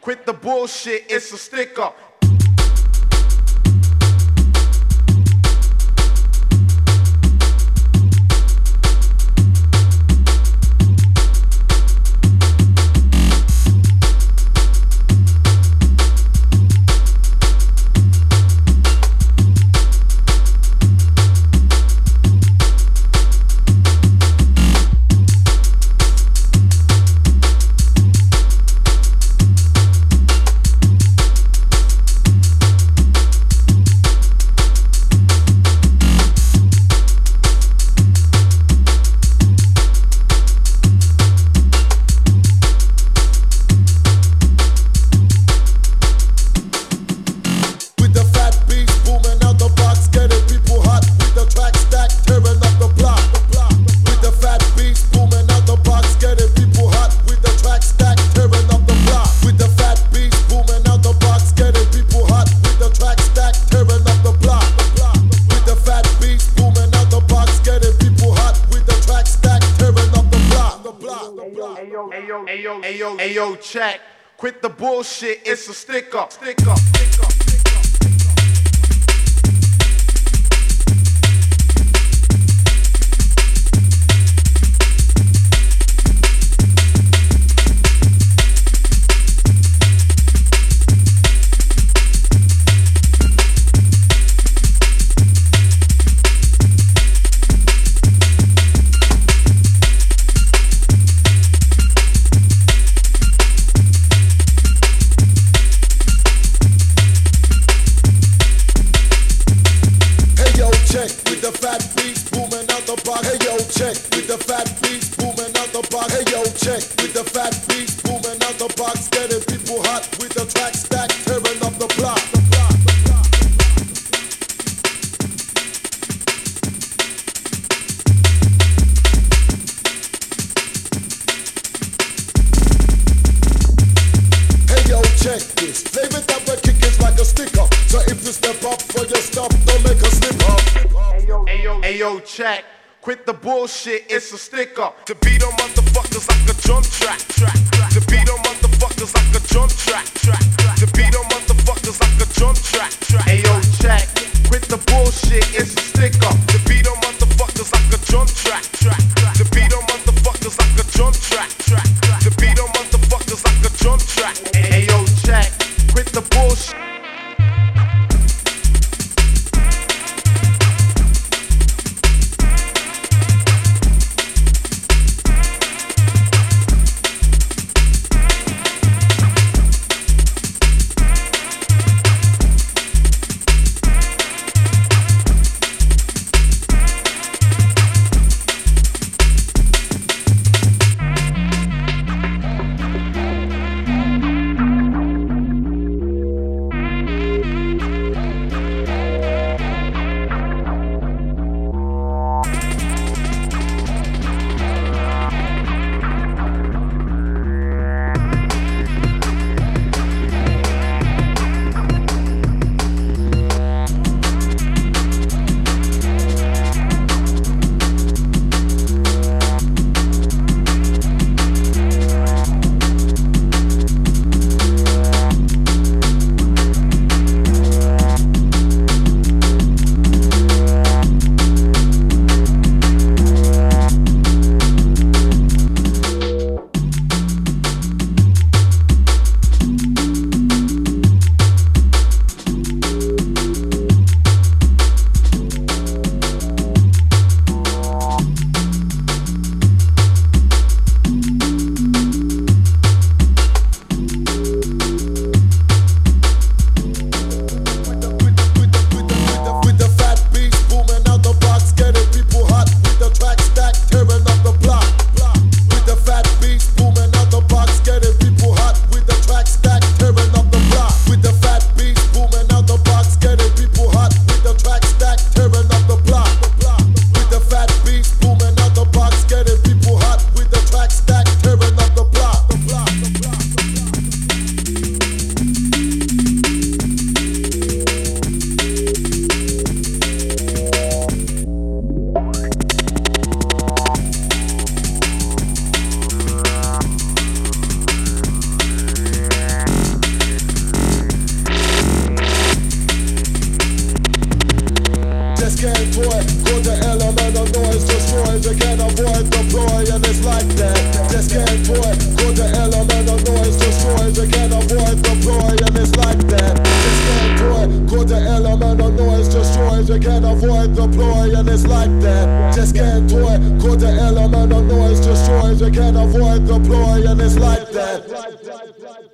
Quit the bullshit, it's a stick up. Check. Quit the bullshit, it's a stick up. Stick up. Stick up. Bullshit, it's a stick up. To beat on motherfuckers like a drum track. track, track to beat on motherfuckers like a drum track. track, track to beat on motherfuckers like a drum track. track Ayo, check. Quit the bullshit, it's a stick up. To beat on motherfuckers like a drum track. track, track to beat on motherfuckers like a drum track. track, it's like that. Just can't avoid. Cause the element of noise destroys. You can't avoid the ploy, and it's like that.